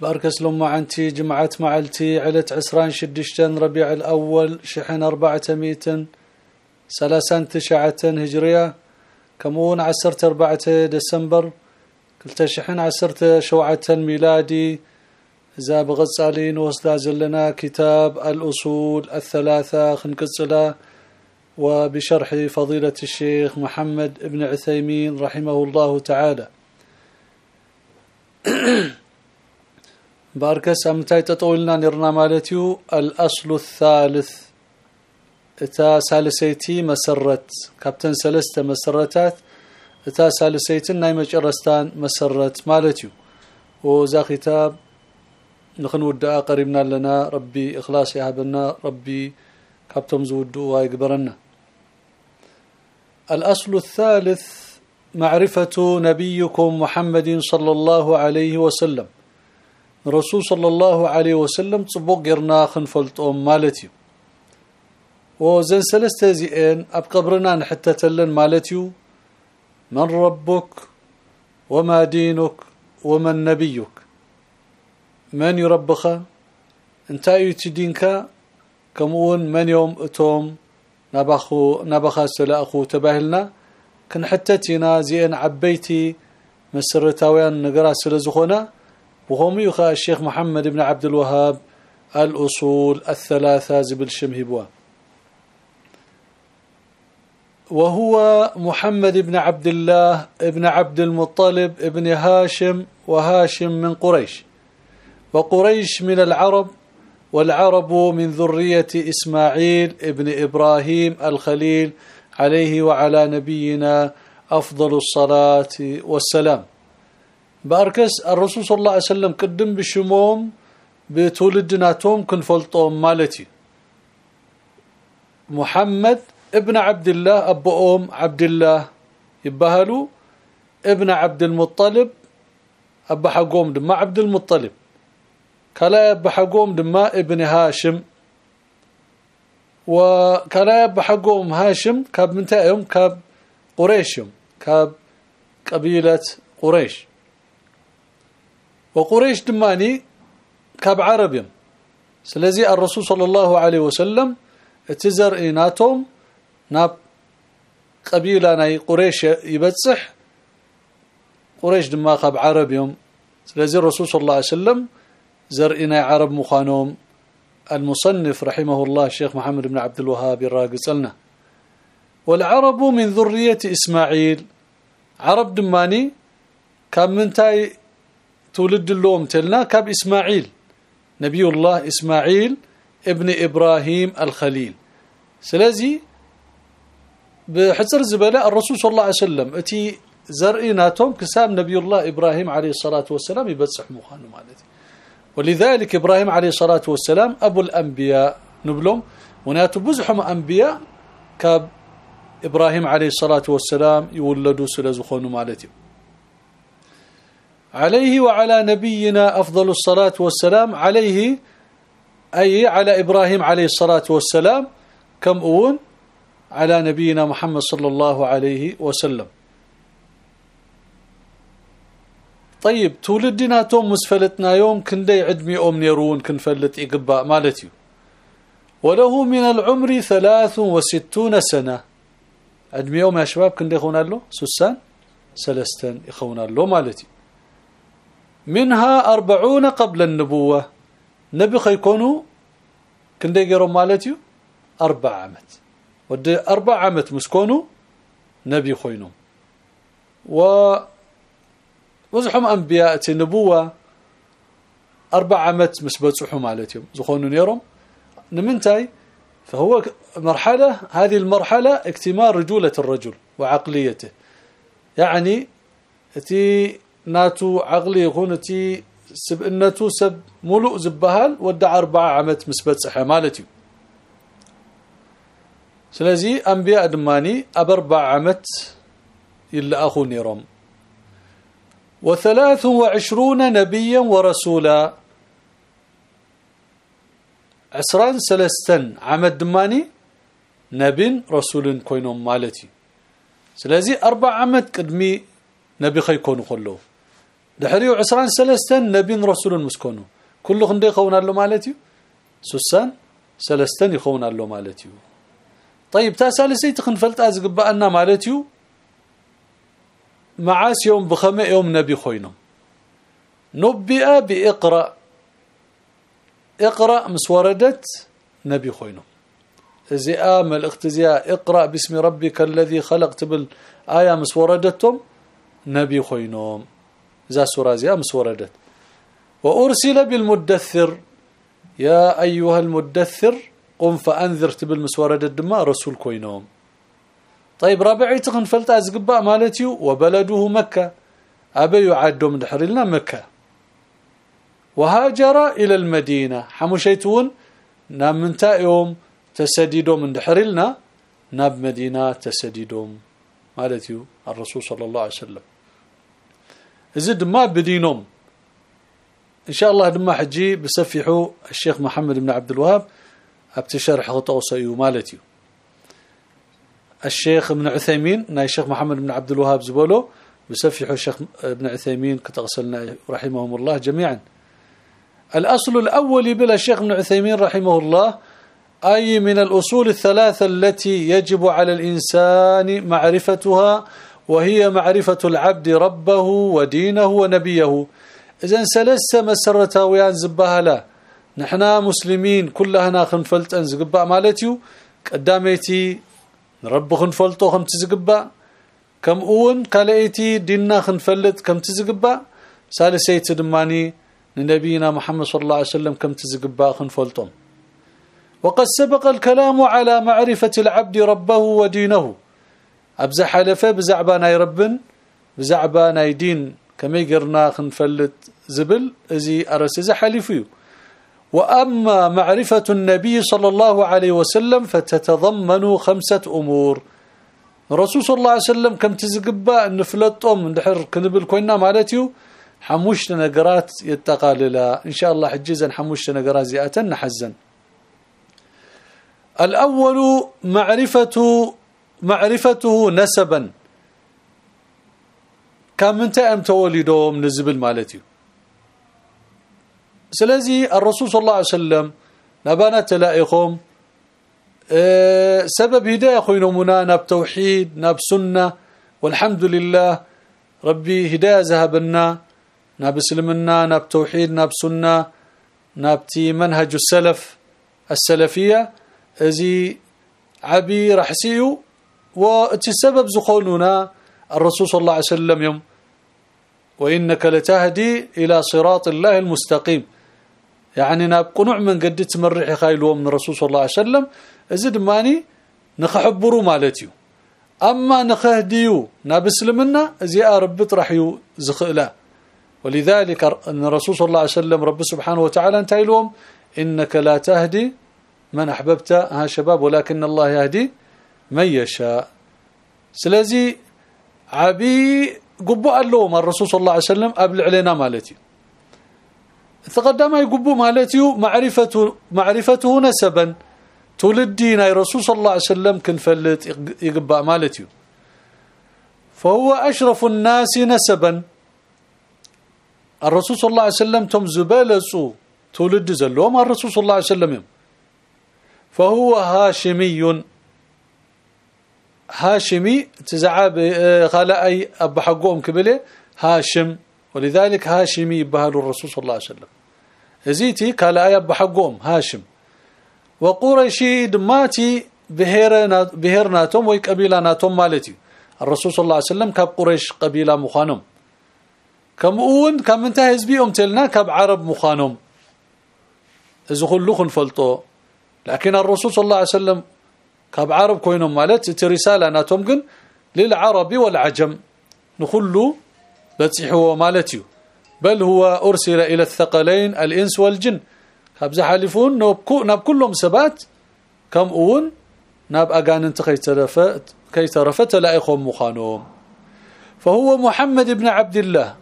باركس لما عنتي جمعت معلتي علت عسران شدشتن ربيع الأول شحن أربعة ميتن سلاسان تشعة هجرية كمون عسرت أربعة ديسمبر كلتا شحن عسرت شوعة ميلادي. إذا بغصالين وصدا زلنا كتاب الأصول الثلاثة خنقصلا وبشرح فضيلة الشيخ محمد ابن عثيمين رحمه الله تعالى. باركس امتاي تطولنا نرنا مالتيو الأصل الثالث. إتا ثالثيتي مسرت. كابتن سلسته مسرتات. إتا ثالثيتن ناي مجرستان مسرت مالتيو. وذا كتاب نخن ودا قريبنا لنا. ربي إخلاص يهبنا ربي كابتم زودو ويقبرنا الأصل الثالث معرفة نبيكم محمد صلى الله عليه وسلم. رسول صلى الله عليه وسلم صبوق غيرنا خنفلطهم مالتي وزن سلسته زين أب قبرنا نحتتلن مالتي من ربك وما دينك ومن نبيك من يربخ؟ انت يتدينك كمون من يوم أتوم؟ نبخو نبخا سلاخو تباهلنا. كنحتتنا زين عبيتي مسرتاويان نقرأ سلازخونا وهم يخا الشيخ محمد بن عبد الوهاب الأصول الثلاثة زبل شمهبوا وهو محمد بن عبد الله ابن عبد المطلب ابن هاشم وهاشم من قريش. وقريش من العرب والعرب من ذرية إسماعيل ابن إبراهيم الخليل عليه وعلى نبينا أفضل الصلاة والسلام. باركس الرسول صلى الله عليه وسلم قدم بشموم بتولدناتهم كنفلطهم مالتي. محمد ابن عبد الله ابو ام عبد الله يبهلوا ابن عبد المطلب ابو حقوم دما عبد المطلب كلا ابو حقوم دما ابن هاشم. وكلا ابو حقوم هاشم كاب منتايهم كاب قريشهم كاب قبيلة قريش. وقريش دماني كاب عربيم سلازي الرسول صلى الله عليه وسلم اتزر إيناتهم ناب قبيلة ناي قريش يبصح قريش دما كاب عربيم سلازي الرسول صلى الله عليه وسلم زرئنا عرب مخانوم المصنف رحمه الله الشيخ محمد بن عبد الوهاب الراقصلنا والعرب من ذرية إسماعيل. عرب دماني كان منتاي تولد اللوم تلنا كاب إسماعيل. نبي الله إسماعيل ابن إبراهيم الخليل. سلازي بحصر زبلاء الرسول صلى الله عليه وسلم. أتي زرئناتهم كسام نبي الله إبراهيم عليه الصلاة والسلام يبصح مخانو مالتي. ولذلك إبراهيم عليه الصلاة والسلام أبو الأنبياء نبلهم. وناتو بزحم أنبياء كاب إبراهيم عليه الصلاة والسلام يولدوا سلازخونو مالتي. عليه وعلى نبينا أفضل الصلاة والسلام عليه أي على إبراهيم عليه الصلاة والسلام كم أون؟ على نبينا محمد صلى الله عليه وسلم. طيب تولدنا توم مسفلتنا يوم كندي عدمي أم نيرون كنفلت إقباء مالتي. وله من العمر ثلاث وستون سنة. عدمي يوم يا شباب كندي يخون له؟ سسان سلستان يخون له مالتي. منها أربعون قبل النبوة. نبي خيكونوا كندي يقروا مالتي أربع عمت. ودي أربع عمت مسكونوا نبي خوينهم و وزحم أنبياء النبوة أربع عمت مسبتصحوا مالتهم زخونوا نيرهم نمنتاي فهو مرحلة هذه المرحلة اكتمال رجولة الرجل وعقليته. يعني تي ناتو عقلي يكونتي سبئنتو سب ملؤ زبهال ودع أربعة عمت مسبتصحة مالتي. سلازي أنبياء دماني ابربع عمت الا اخو نيرم وثلاث وعشرون نبيا ورسولا. عسران سلستن عمد دماني نبي رسول كوينهم مالتي. سلازي أربع عمد قدمي نبي خيكونوا كله دحريو عسران سلستن نبي رسول مسكونو. كله خندي خونا له مالتي سوسان سلستن يخونا له مالتي طيب تا ثالثي تخنفلت ازقبانا مالتي معاس يوم بخمة يوم نبي خوينهم نبئ بإقرأ. إقرأ مسوردت نبي خوينهم زئا الاختزياء إقرأ باسم ربك الذي خلق تبل إيه مسوردتهم نبي خوينهم ذا سوره زئا مسوردت وارسل بالمدثر يا ايها المدثر قم فانذر تبل مسوردت دما رسول كوينهم طيب رابعي تخن فلتا زقبا مالتيو وبلده مكة ابي يعدوا من دحرلنا مكة وهاجر إلى المدينة حمشيتون نام من يوم تسديدوا من دحرلنا ناب مدينة تسديدهم مالتيو الرسول صلى الله عليه وسلم زد ما بدينهم. إن شاء الله دما حجي بسفحوا الشيخ محمد بن عبد الوهاب ابتشرح غطوسيو مالتيو. الشيخ ابن عثيمين ناي الشيخ محمد بن عبد الوهاب زبولو بسفحوا الشيخ ابن عثيمين كتغسلنا رحمهم الله جميعا. الأصل الأول بلا الشيخ ابن عثيمين رحمه الله أي من الأصول الثلاثة التي يجب على الإنسان معرفتها وهي معرفة العبد ربه ودينه ونبيه. إذا سلسة مسرتها ويان زبها لا. نحنا مسلمين كلنا خنفلت أنزقبا مالتيو قداميتي رب خنفلطو كم تزقبا كم أون كاليتي ديننا خنفلت كم تزقبأ. ثالثيت دماني لنبينا محمد صلى الله عليه وسلم كم تزقبأ خنفلطم وقد سبق الكلام على معرفة العبد ربه ودينه. ابزح حلفة بزعبانا ربن بزعبانا دين. كما يقرنا خنفلت زبل إزي ارس حلفيو وأما معرفة النبي صلى الله عليه وسلم فتتضمن خمسة أمور. الرسول صلى الله عليه وسلم كم تزقبا نفلطهم ندحر كنبل كوينا مالتيو حموش نقرات يتقاللا. إن شاء الله حجزا حموش نقرات زياتا نحزن. الأول معرفة معرفته نسبا. كم انت ام تولدهم نزبل مالتيو سلازي الرسول صلى الله عليه وسلم نبانا تلاقيهم أه سبب هداية خوينمنا ناب توحيد ناب سنة والحمد لله ربي هداية ذهبنا ناب اسلمنا ناب توحيد ناب سنة نابتي منهج السلف السلفية ازي عبي رحسيو والسبب زخوننا الرسول صلى الله عليه وسلم يوم. وإنك لتهدي إلى صراط الله المستقيم. يعني ناب قنوع من قد تمرح خايلو من الرسول صلى الله عليه وسلم ازد ماني نخحبرو مالتيو. أما نخهديو ناب اسلمنا زي رب طرحيو زخلا. ولذلك الرسول صلى الله عليه وسلم رب سبحانه وتعالى انتايلهم إنك لا تهدي من أحببت ها شباب ولكن الله يهدي من يشاء. سلازي عبي قبوا اللوم الرسول صلى الله عليه وسلم قبل علينا مالتي. تقدم يقبو مالتيو معرفته معرفته نسبا. تولدينا رسول صلى الله عليه وسلم كن فلت يقبأ مالتيو فهو أشرف الناس نسبا. الرسول صلى الله عليه وسلم تم زبالسو تولد زلوم الرسول صلى الله عليه وسلم. فهو هاشمي. هاشمي تزعب خلاء أب حقهم كبلة هاشم. ولذلك هاشمي يبهل الرسول صلى الله عليه وسلم. إزيتي قال ايا بحقهم هاشم. وقريشي دماتي بهرنا بهرناتهم وي قبيلاناتهم مالتي. الرسول صلى الله عليه وسلم كاب قريش قبيلة مخانم كم أون كم انت حزبيهم تلنا كاب عرب مخانم اذا كله فلطو لكن الرسول صلى الله عليه وسلم كاب عرب كوينهم مالت رساله ناتهم كن للعرب والعجم نخلو بتصيحوا مالتيو بل هو أرسل إلى الثقلين الإنس والجن خبز حالفون ناب كلهم سبات كم اون ناب اغاننت كيترفت كيترفت لايخهم مخانوم فهو محمد بن عبد الله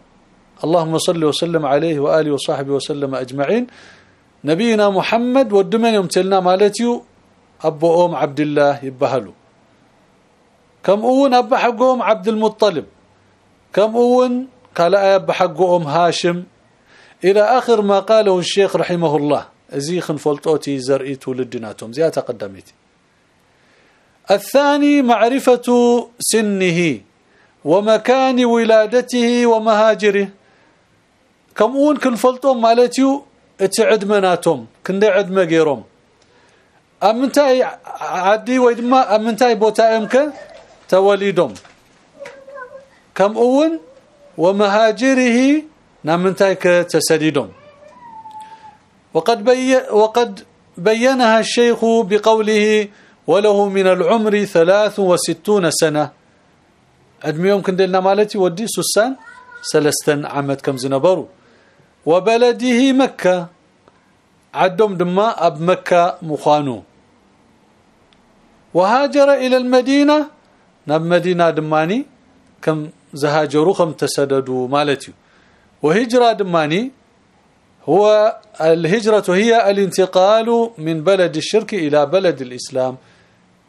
اللهم صل وسلم عليه واله وصحبه وسلم اجمعين نبينا محمد ودمن يمتلنا مالتيو ابو ام عبد الله يبهلوا. كم أون أب حقهم عبد المطلب؟ كم أون قال أب حقهم هاشم؟ إلى آخر ما قاله الشيخ رحمه الله. أزيخن فلطوتي زرئي ولدناتهم زي تقدمت الثاني معرفة سنه ومكان ولادته ومهاجره. كمون كنفلطهم مالتيو؟ إتعد مناتهم. كندي عدمه غيرهم امنتاي عدي ويدما امنتاي بوتا أمك توليدهم كم اون ومهاجره نامنتاي كتسديدهم وقد بي وقد بينها الشيخ بقوله وله من العمر 63 سنه ادميهم كندلنا مالتي ودي سسان سلستن عمد كم زنبروا وبلده مكة عدهم دما أب مكة مخانو. وهاجر إلى المدينة نب مدينة دماني كم زهاجروا كم تسددوا مالتي وهجرة دماني هو الهجرة هي الانتقال من بلد الشرك إلى بلد الإسلام.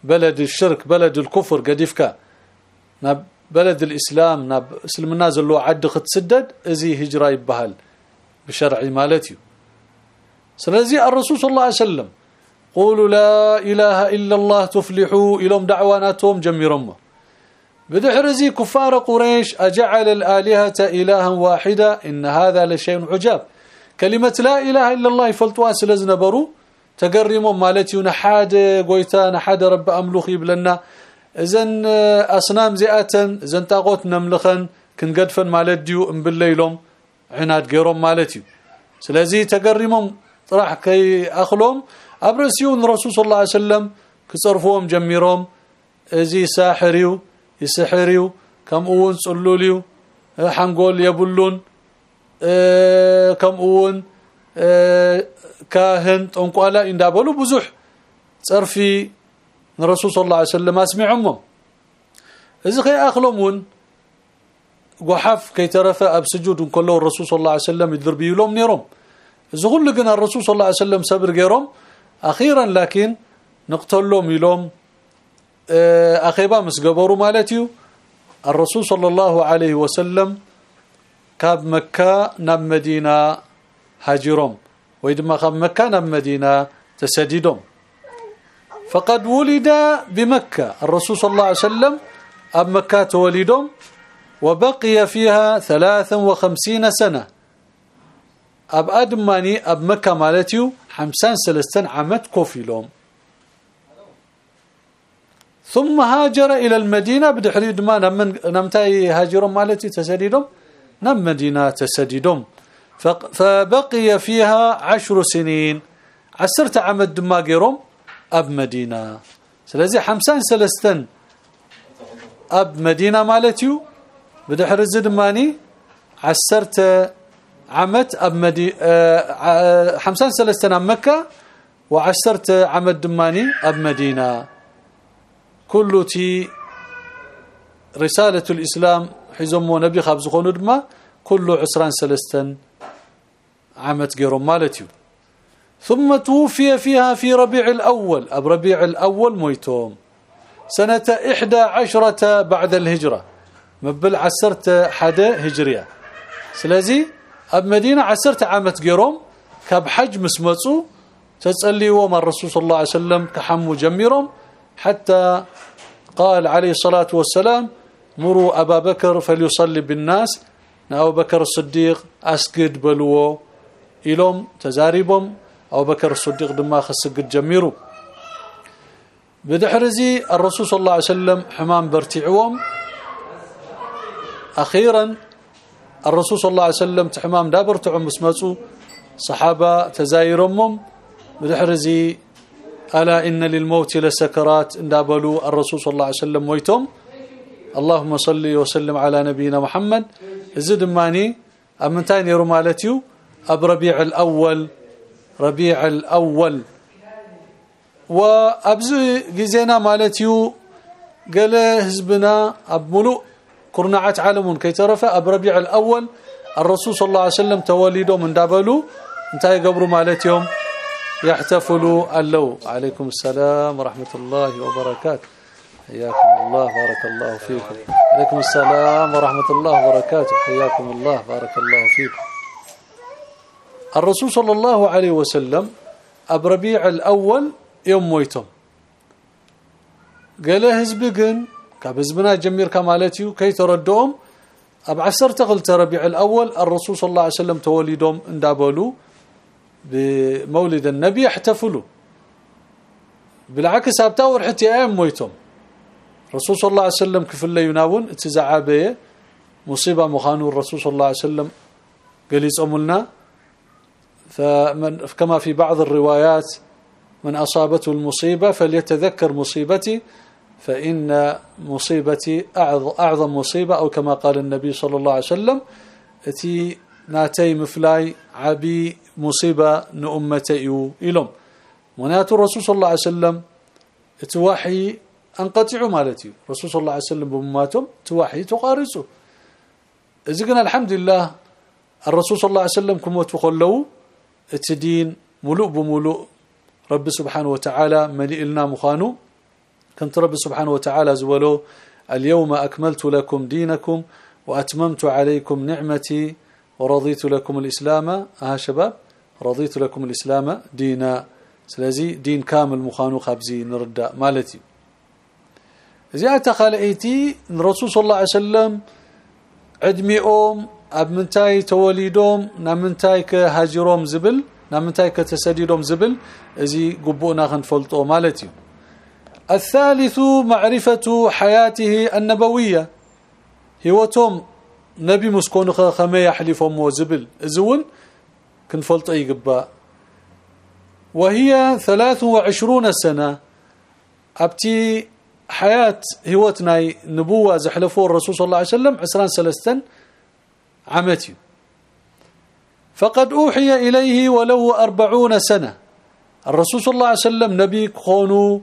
بلد الشرك بلد الكفر قديفكا نب بلد الإسلام نب اسلمنا زلو عد تسدد إزي هجرة يبهل بشرعي مالتي سلازي الرسول صلى الله عليه وسلم. قولوا لا إله إلا الله تفلحوا إلهم دعواناتهم جميرهم بدحرزي كفار قريش أجعل الآلهة إلها واحدة إن هذا لشيء عجاب. كلمة لا إله إلا الله فلتوا سلازنبروا تقرموا مالتي ونحاد قويتا نحاد رب املوخ يبلنا إذن أصنام زئاتا إذن طاغوت نملخن كنقدفن مالت ديو ام بالليلهم عناد غيرهم مالتي. سلازي تقرمهم راح كي اخلهم ابرسيون الرسول صلى الله عليه وسلم كصرفوهم جميرهم ازي ساحريو يسحريو كم اون صلوليو حنقول يبلون كم اون كاهن طنقالا اندابلو بزح صرفي الرسول صلى الله عليه وسلم اسمعهم اذا خي اخلمون وحف كي ترفع سجود كله الرسول صلى الله عليه وسلم يضرب لهم نيرهم زغل لقنا الرسول صلى الله عليه وسلم صبر غيرهم. أخيرا لكن نقتل لهم يلوم أخيبا مسغبروا مالتيو الرسول صلى الله عليه وسلم كاب مكة نب مدينة هاجرهم ويدما كاب مكة نب مدينة تسديدهم فقد ولد بمكة. الرسول صلى الله عليه وسلم أب مكة تولدهم وبقي فيها 53 سنة. أب أدماني أب مكة مالتيو 53 عامت كوفيلوم ثم هاجر إلى المدينة بدحري دما من نمتاي هاجروا مالتي تسديدهم؟ نم مدينة تسديدهم. فبقي فيها عشر سنين. عسرت عمد دما غيرهم أب مدينة. سلازي 50 سلستن أب مدينة مالتيو بدحر الزدماني عسرت عمت أب مدي أه 50 سنه مكة وعسرت عمد دماني أب مدينة. كل تي رسالة الإسلام حزمو نبي خبز خونو دما كل عسران سلستن عمت غيرهم مالتيو. ثم توفي فيها في ربيع الأول. أب ربيع الأول مويتوم. سنة 11 بعد الهجرة. مبل عسرت حدا هجرية. سلازي أب مدينة عسرت عامت غيرهم كاب حج مسمصو تتصليوا مع الرسول صلى الله عليه وسلم كحموا جميرهم حتى قال عليه الصلاة والسلام مروا أبا بكر فليصلي بالناس ابو بكر الصديق أسجد بلوو الهم تزاريبهم ابو بكر الصديق دما خسجد جميرو. بدحرزي الرسول صلى الله عليه وسلم حمام برتعوهم أخيرا الرسول صلى الله عليه وسلم تحمام دابر تعم مسمصو صحابة تزايرمهم. بدحرزي ألا إن للموت لسكرات. اندابلوا الرسول صلى الله عليه وسلم ويتم اللهم صل وسلم على نبينا محمد. زد ماني امنتين رمالتيو. أب ربيع الأول. ربيع الأول. وأبز جزينا مالتيو. قال حزبنا ابملو كرنعات عالمون كي تعرف أب ربيع الأول الرسول صلى الله عليه وسلم توليدهم من دابلو انتهى قبروا مالتيهم يحتفلوا اللو عليكم السلام ورحمة الله وبركاته. حياكم الله بارك الله فيكم. عليكم السلام ورحمة الله وبركاته. حياكم الله بارك الله فيكم. الرسول صلى الله عليه وسلم ابربيع الأول يوم مويتم قال حزبكن كبزبنا جمير كمالتيو كي تردهم اب 10 قلت ربيع الأول الرسول صلى الله عليه وسلم توليدهم اندابلو بمولد النبي احتفلوا بالعكس ابتاور حتى أيام مويتم رسول صلى الله عليه وسلم كفل يناون تزعابيه مصيبه مخانو الرسول صلى الله عليه وسلم قال يصوملنا فمن كما في بعض الروايات من أصابته المصيبة فليتذكر مصيبتي فإن مصيبتي أعظم مصيبة أو كما قال النبي صلى الله عليه وسلم اتي ناتي مفلاي عبي مصيبة نأمتي إلهم منات الرسول صلى الله عليه وسلم توحي انقطعوا مالتي. الرسول صلى الله عليه وسلم بماتهم توحي تقارصوا اذا الحمد لله الرسول صلى الله عليه وسلم كموت وخلوا التدين ملوء بملوء رب سبحانه وتعالى ملئ لنا مخانو كنت رب سبحانه وتعالى زولو اليوم أكملت لكم دينكم وأتممت عليكم نعمتي ورضيت لكم الإسلام. ها شباب رضيت لكم الإسلام دينا. سلازي دين كامل مخانو خبزي نرد مالتي زيادة خالئيتي الرسول صلى الله عليه وسلم عدمي أم اب منتاي توليدوم نامنتاي كهاجروم زبل نامنتاي كتسديدوم زبل ازي قبونا خنفلطو مالتي الثالث معرفة حياته النبوية. هوتهم نبي مسكون خما يحلفهم وزبل ازون كنفلطو يقبا وهي 23 سنة. أبتي حياة هوتنا نبوة زحلفوا الرسول صلى الله عليه وسلم 23 عمتي. فقد أوحي إليه وله أربعون سنة. الرسول صلى الله عليه وسلم نبي كونوا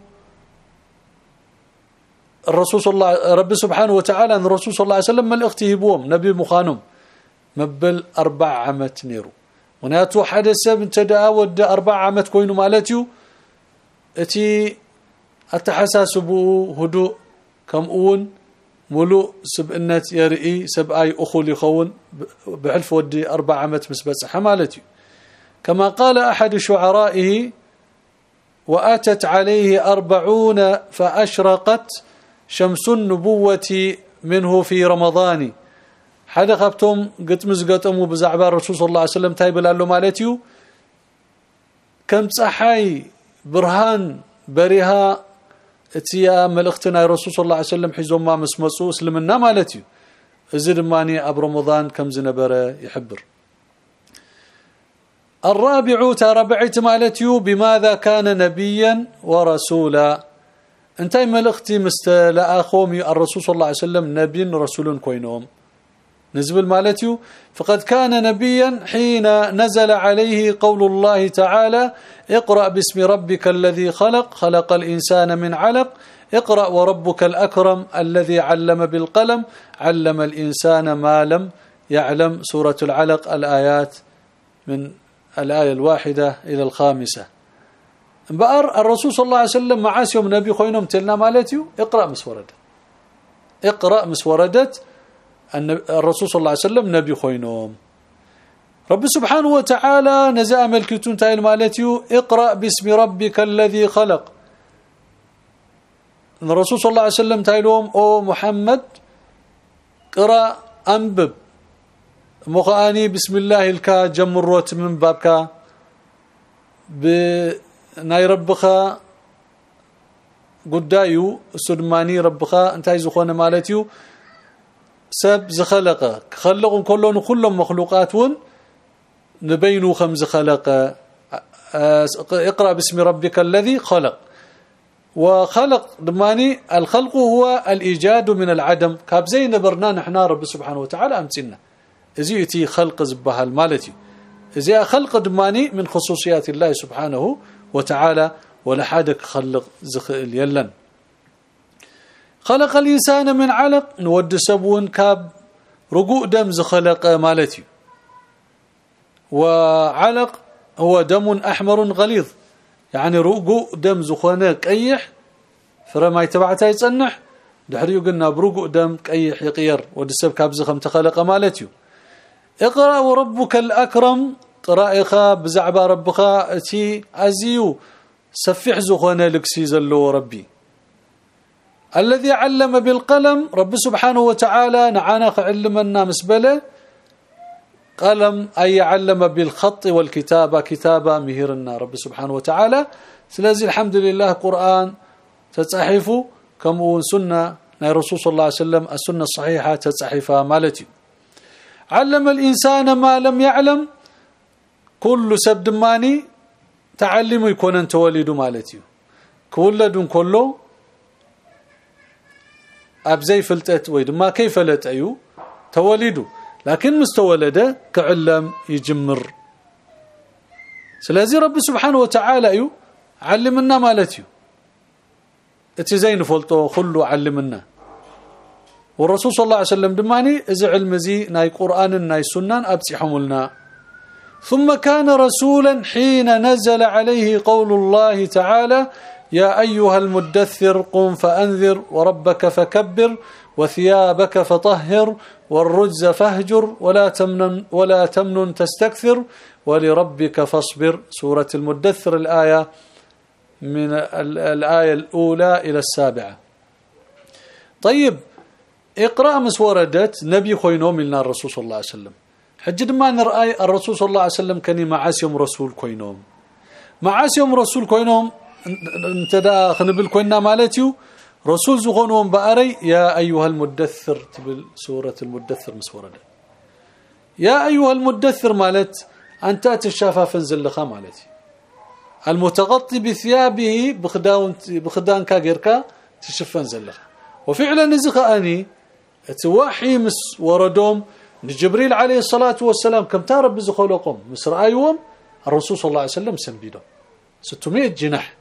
الرسول صلى الله رب سبحانه وتعالى أن الرسول صلى الله عليه وسلم من اختيبوهم نبي مخانم مبل أربع عمت نيرو. وناتو حدث سب تدا ود أربع عمت كوينو مالتيو اتي التحساسبو هدوء كم أون ملو سبئنت يرئي سبأي أخول يخون بحلف ودي أربع عمت مسبس حمالتي كما قال أحد شعرائه وآتت عليه أربعون فأشرقت شمس النبوة منه في رمضان. حدا خبتم قد مزقتم بزعبار الرسول صلى الله عليه وسلم تايب له مالتيو كم صحي برهان برها اتيا ملختنا الرسول صلى الله عليه وسلم حيزوم ما مسمصو اسلمنا مالتي ازي دماني اب رمضان كم زنبره يحبر الرابع تربعت مالتي بماذا كان نبيا ورسولا انتي ملختي مستلا اخومي الرسول صلى الله عليه وسلم نبي رسول كوينهم. نزبل مالتي فقد كان نبيا حين نزل عليه قول الله تعالى اقرأ باسم ربك الذي خلق خلق الإنسان من علق اقرأ وربك الأكرم الذي علم بالقلم علم الإنسان ما لم يعلم. سورة العلق الآيات من الآية الواحدة إلى الخامسة. بأر الرسول صلى الله عليه وسلم معاس يوم نبي خوينهم تلنا مالتيو اقرأ مسوردت اقرأ مسوردت الرسول صلى الله عليه وسلم نبي خوينهم. رب سبحانه وتعالى نزا ملكتون تايل مالتيو اقرأ باسم ربك الذي خلق. الرسول صلى الله عليه وسلم تايلهم أو محمد قرا أنبب. مخاني بسم الله الكا جمروت من بابك بناي ربخا قدايو سدماني ربخا انتي زخونه مالتيو سب زخلقه خلقهم كلهم كلهم مخلوقاتون نبينوا خمس خلق اقرا باسم ربك الذي خلق وخلق دماني الخلق هو الايجاد من العدم كاب زي نبرنا نحن رب سبحانه وتعالى امتنا ازيتي خلق زبها المالتي ازي خلق دماني من خصوصيات الله سبحانه وتعالى ولا حدا خلق زخل يلن خلق الإنسان من علق نود سبون كاب رقوق دم زخلق مالتي. وعلق هو دم أحمر غليظ يعني رقوق دم زخونه قيح فرما يتبعتها يصنح دحريو قلنا برقوق دم قيح يقير ود سب كاب زخم تخلق مالتي. اقرأ وربك الأكرم قرائخا بزعبا ربخا تي أزيو. سفح زخونه لكسي زلو ربي. الذي علم بالقلم رب سبحانه وتعالى نعانا علمنا مسبله. قلم أي علم بالخط والكتابة كتابة مهرنا رب سبحانه وتعالى. سلازي الحمد لله قرآن تتصحفوا كم ناي رسول صلى الله عليه وسلم السنة الصحيحة تتصحفها مالتي. علم الإنسان ما لم يعلم كل سبد ماني تعلم يكون أنت وليد مالتي كولد كله أبزي فلتت ويد. ما كيف لت أيو؟ توليدو لكن مستولده كعلم يجمر. سلازي رب سبحانه وتعالى أيو علمنا مالتي اتي زين فلطو خلو علمنا. والرسول صلى الله عليه وسلم دماني اذا علم زي ناي قرآن ناي سنن ابصحهم ثم كان رسولا حين نزل عليه قول الله تعالى يا أيها المدثر قم فأنذر وربك فكبر وثيابك فطهر والرجز فاهجر ولا تمنن ولا تمنن تستكثر ولربك فاصبر. سورة المدثر الآية من الآية الأولى إلى السابعة. طيب اقرأ مس وردت نبي خوينوم لنا الرسول صلى الله عليه وسلم. حج ما نرأي الرسول صلى الله عليه وسلم كان معاسيهم رسول كوينوم معاسيهم رسول كوينوم انت دا خنبل كوينا مالتيو رسول زغونهم بأري يا أيها المدثر تبل سورة المدثر مسورة. يا أيها المدثر مالت أنت تشافى فنزل لخا مالتي. المتغطي بثيابه بخدان بخدان كاغيركا تشفن زلخا وفعلا نزخ أني توحي مس وردوم جبريل عليه الصلاة والسلام كم تارب بزخلقهم مصر آيوم الرسول صلى الله عليه وسلم سنبيده 600 جناح.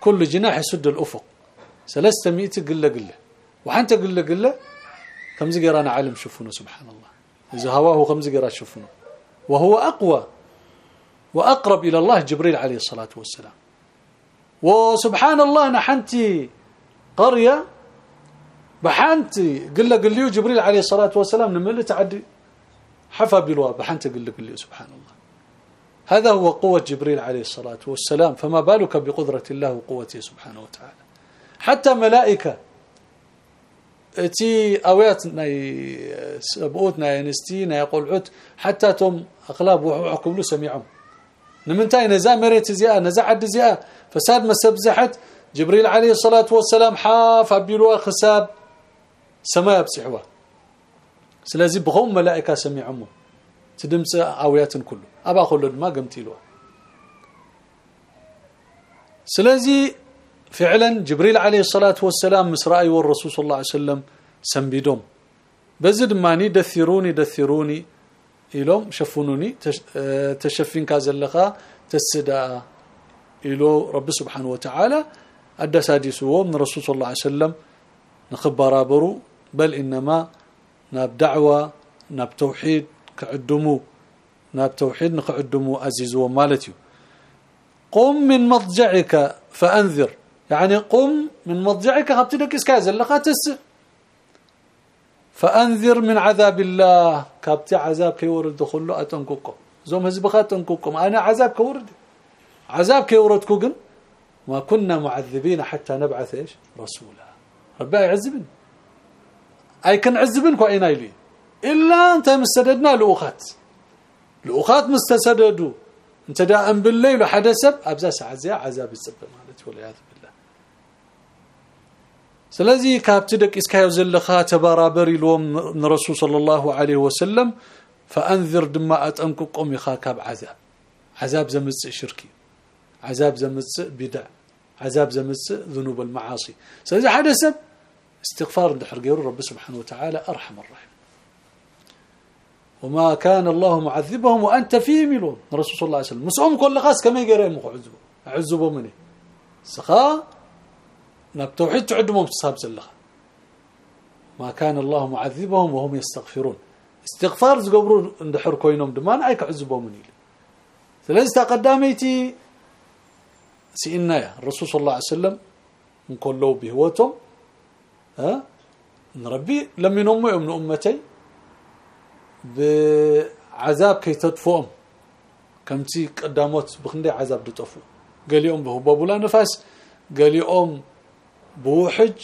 كل جناح يسد الأفق. 300 قلة قلة. وحنت قلة قلة؟ كم زقرانا عالم شوفونه سبحان الله إذا هواه خمس قرات شوفونه وهو أقوى وأقرب إلى الله جبريل عليه الصلاة والسلام. وسبحان الله نحنتي قرية بحنتي قل قليو جبريل عليه الصلاة والسلام نمل تعدي. حفى بالوا بحنتي قل قليو سبحان الله. هذا هو قوة جبريل عليه الصلاة والسلام فما بالك بقدرة الله وقوته سبحانه وتعالى؟ حتى ملائكة تي أويات ناي سبوتنا ينستينا يقول عد حتى تم أقلاب وحكم له سميعهم. نمنتاي نزا مريت زيا نزا عد زيا فساد ما سبزحت. جبريل عليه الصلاة والسلام حاف ابيلوا خساب. سماء بسحوا سلازي بخوم ملائكة سميعهم تدمس اويات كله. أبا خلد ما قمتيلوا سلازي فعلا جبريل عليه الصلاة والسلام مسرائي والرسول صلى الله عليه وسلم سنبيدهم. بزد ماني دثروني دثروني إلهم شفونوني تشفين كازلخا تسدا إلو رب سبحانه وتعالى. الدساديسو من الرسول صلى الله عليه وسلم نخبر برو بل إنما ناب دعوة ناب توحيد كعدمو. ناب توحيد نقعدمو عزيزو مالتي قم من مضجعك فأنذر. يعني قم من مضجعك هبتدك اسكاز لقاتس فأنذر من عذاب الله. كابت عذاب كيورد دخلوا اتنكوكم زوم هزبخات تنكوكم أنا عذاب كورد. عذاب كيوردكم كن ما كنا معذبين حتى نبعث إيش؟ رسولا. ربي يعذبن أي كان عذبن كو اين لي إلا أنت مستددنا لوخات لوخات مستسددوا أنت دا ان بالليل حدث أبزا ساعه عذاب السبب مالتي والعياذ سلازي كابت دك إسكايو زلخا تبارابر لهم من رسول صلى الله عليه وسلم. فأنذر دما اتنكم يخا كاب عذاب. عذاب زمص شركي. عذاب زمص بدع. عذاب زمص ذنوب المعاصي. سلازي حدث استغفار دحر غير رب سبحانه وتعالى أرحم الراحمين. وما كان الله معذبهم وأنت فيهم يلون صلى الله عليه وسلم مسؤوم كل خاص كما يقرأ عذبوا عذبوا منه سخا ناب توحيد تعدمهم تصاب زلخ ما كان الله معذبهم وهم يستغفرون. استغفار زقبروا اندحر كوينهم دمان اي كعذبهم من يلي ثلاث تقدميتي سئنا الرسول صلى الله عليه وسلم من كله بهوتهم ها؟ نربي لم ينموا من أمتي بعذاب كي تطفوهم كمتي قداموت بخندي عذاب دطفو قال يوم بهبولا نفاس قال يوم بوحج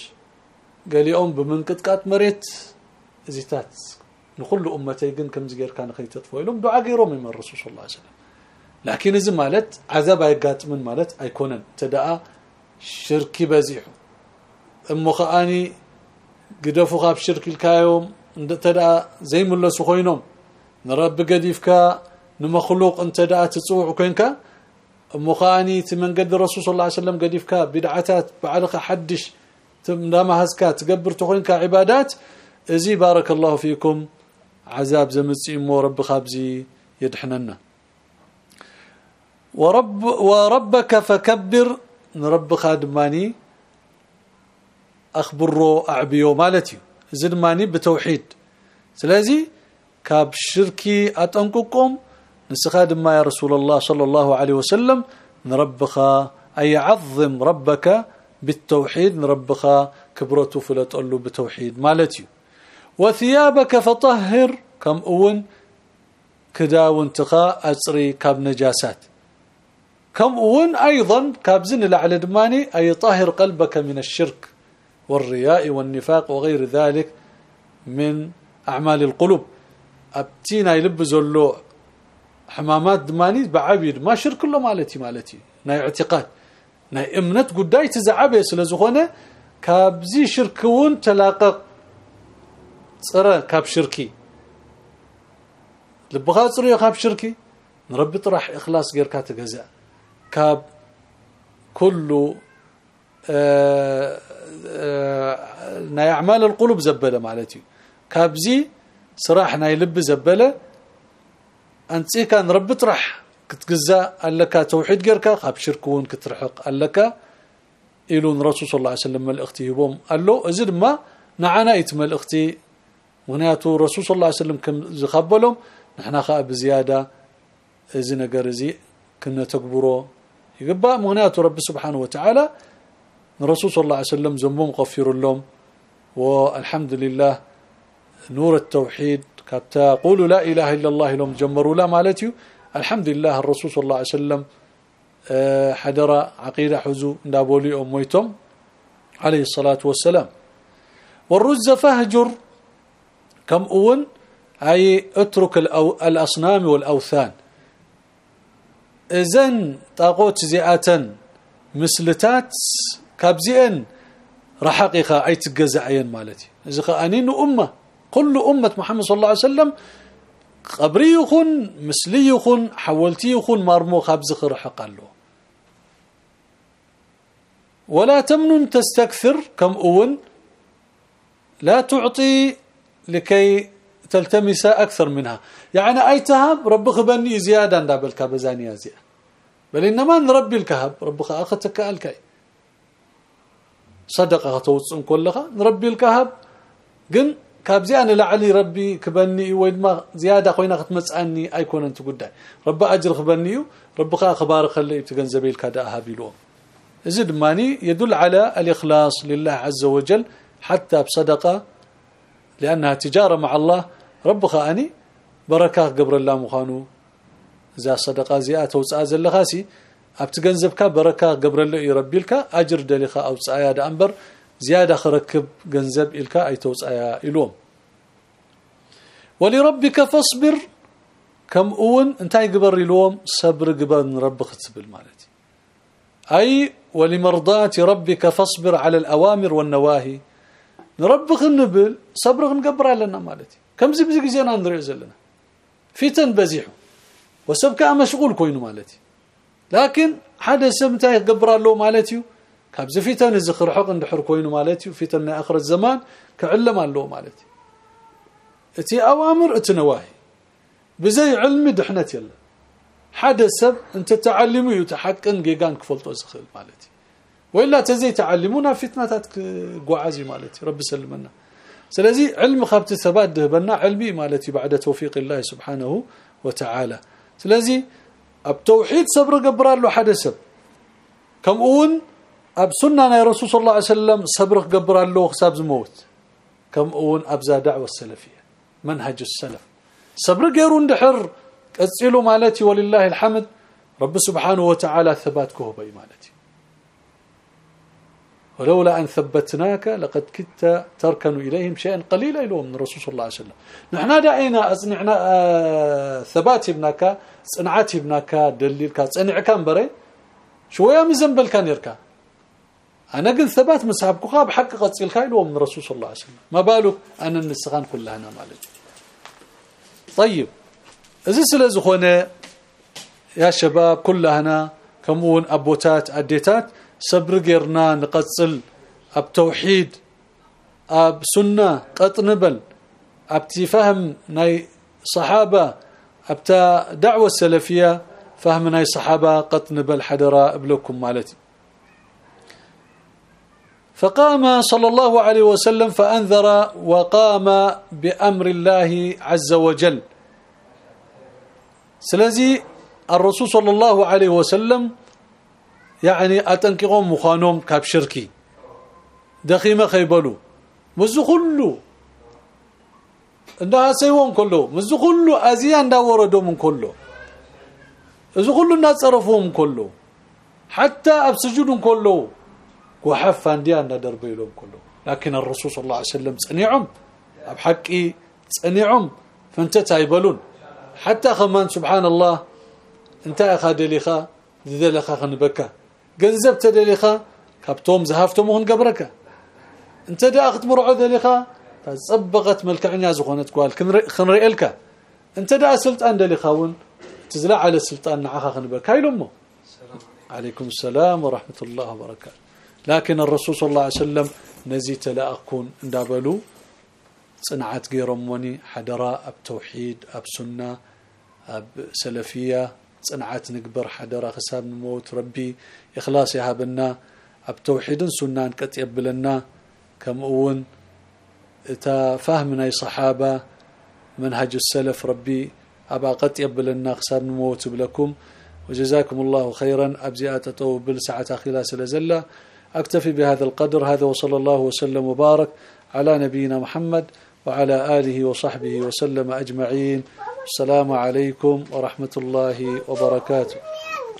قال يوم بمنقطقات مريت زيتات نقول امتي كن كم زغير كان خي تطفو لهم دعاء غيرهم من الرسول صلى الله عليه وسلم لكن اذا مالت عذاب من مالت ايكونن تدعى شركي بزيح امو خاني قدفو خاب شرك الكايوم تدعى زي ملسو خوينهم نرب قديفك نمخلوق انت دعى تصوع كينك أمو خاني تمنقد الرسول صلى الله عليه وسلم قديفك بدعتات بعلق حدش تمدام هزكا تقبر تخوينك عبادات. إزي بارك الله فيكم. عذاب زمصي مو رب خابزي يدحننا. ورب وربك فكبر. رب خادماني. اخبروا أعبيو مالتي زدماني بتوحيد. سلازي كاب شركي اتنققم نسخادما يا رسول الله صلى الله عليه وسلم نربخا أي عظم ربك بالتوحيد نربخا كبرته فلتقول بتوحيد مالتي وثيابك فطهر كم أون كدا وانتقا أصري كاب نجاسات. كم أون أيضا كابزن لعلى دماني أي طهر قلبك من الشرك. والرياء والنفاق وغير ذلك من أعمال القلوب. ابتينا يلبزوا حمامات دماني بعبيد ما شرك كله مالتي مالتي ناي اعتقاد ناي إمنت قداي تزعبه سلازخونه كابزي شركون تلاقق صرا كاب شركي. لبغا صرا كاب شركي نربي طرح إخلاص غير كاتغزا كاب كله آه آه اعمال القلوب زبله مالتي كابزي صراح ناي لب زبله انتي كان رب طرح كتجزا لك توحيد غيرك خاب شركون كترحق لك إلون رسول صلى الله عليه وسلم الاختي يبوم قال له ازد ما نعنا يتمل أختي ونياتو رسول صلى الله عليه وسلم كم زخبلهم نحنا خا بزيادة ازي نجر كنا تكبروا يقبأ مغنياتو رب سبحانه وتعالى الرسول صلى الله عليه وسلم ذنبهم غفر لهم والحمد لله نور التوحيد كتا قولوا لا إله إلا الله لهم جمروا لا مالتي الحمد لله الرسول صلى الله عليه وسلم حدر عقيدة حزو دابولي اميتم عليه الصلاة والسلام. والرز فهجر كم اون أي اترك الأصنام والأوثان. إذن طاقوت زياتن مسلتات كابزين رحقيقه اي تجزعين مالتي اذا انين امه كل امه محمد صلى الله عليه وسلم قبري يخون مسلي يخون حولتي يخون مرمو خبز خرحق له ولا تمنن تستكثر كم اون لا تعطي لكي تلتمس أكثر منها يعني أي تهب رب خبني زيادة عند بالكابزانيا زي بل إنما نربي الكهب رب أخذتك الكي صدقة توصن كلها نربي الكهب جن كابزي أنا لعلي ربي كبني ويدما زياده خوينا ختمصاني ايكون انت قداي رب اجر خبني رب خا أخبار خلي تغنزبيل كدا هابيلو زد ماني يدل على الاخلاص لله عز وجل حتى بصدقه لانها تجاره مع الله رب خاني بركه قبر الله مخانو اذا صدقه زياده وصا زلخاسي ابت ገንዘብካ بركه قبر الله يربيلك اجر دليخه او صايا انبر زياده خركب ገንዘብ إلك اي توصايا إلوم ولربك فاصبر كم اون انتي قبر لهم صبر قبر رب ختبل مالتي اي ولمرضات ربك فاصبر على الاوامر والنواهي نربخ النبل صبر نقبر لنا مالتي كم زي بزي زينا نريز لنا فتن بزيحو وسبك مشغول كوينو مالتي لكن حدا سمتا يقبر له مالتي كابز فتن زخر حق اندحر كوينو مالتي فتن اخر الزمان كعلم له مالتي اتي اوامر اتنواهي. بزي علم دحنت يلا. سب انت تعلمي وتحقن جيجان كفلتو زخل مالتي وإلا تزي تعلمونا فتنات قعازي مالتي رب سلمنا. سلازي علم خبت ثبات دهبنا علمي مالتي بعد توفيق الله سبحانه وتعالى. سلازي أب توحيد صبر قبر له حدث كم أون؟ أب سنة رسول صلى الله عليه وسلم صبر قبر له حساب زموت. كم أون؟ ابزا دعوة السلفية. منهج السلف. صبر غيرون دحر قصيلو مالتي ولله الحمد. رب سبحانه وتعالى ثبات كهبي مالتي. ولولا أن ثبتناك لقد كدت تركن إليهم شيئا قليلا إلهم من الرسول صلى الله عليه وسلم. نحن دعينا أصنعنا آه ثبات ابنك ابنك دليلك صنع كان بري شوية مزنبل كان يركا أنا قلت ثبات مسحبكم بحق قصيل كايلهم من الرسول صلى الله عليه وسلم ما بالك أنا النسخان كلها أنا مالك طيب اذا سلازخونه يا شباب كلنا كمون ابوتات اديتات صبر غيرنا نقصل اب توحيد اب سنة قطنبل ابتي فهم ناي صحابه أبتا دعوة السلفية فهم ناي صحابة قطنبل حدرا أبلكم مالتي. فقام صلى الله عليه وسلم فأنذر وقام بأمر الله عز وجل. سلازي الرسول صلى الله عليه وسلم يعني اتنقهم مخانوم كاب شركي. دخيمة خيبلو. مزو كله اندا سيوم كله مزو كله ازيا اندا وردو من كله ازو كله الناس صرفهم كله حتى ابسجدهم كله وحف انديا اندا دربيلهم كله لكن الرسول صلى الله عليه وسلم صنيعهم بحقي صنيعهم فانت تايبلون حتى كمان سبحان الله انت اخذ ذي لخا خنبكه ገንዘብ ተደሊኻ ካብቶም ዝሃፍቶምኹን ገበረካ እንተ صبغت ملكعنا زغونت قال خنري لك انت دا سلطان دلي خاون. تزلع على السلطان نعها خنبك هاي السلام عليكم السلام ورحمة الله وبركاته لكن الرسول صلى الله عليه وسلم نزيت لا اكون اندابلو. صنعات غيرموني حدرا اب توحيد اب سنة اب سلفيه صنعات نكبر حدرا حساب موت ربي اخلاص يهبنا اب توحيد سنه قد يبلنا كم اون تا فهمنا صحابة منهج السلف ربي أبا قط يبلنا حساب نموت بلكم وجزاكم الله خيرا. ابزيات طوب بالساعة خلال سلزله أكتفي بهذا القدر هذا وصلى الله وسلم وبارك على نبينا محمد وعلى آله وصحبه وسلم أجمعين. السلام عليكم ورحمة الله وبركاته.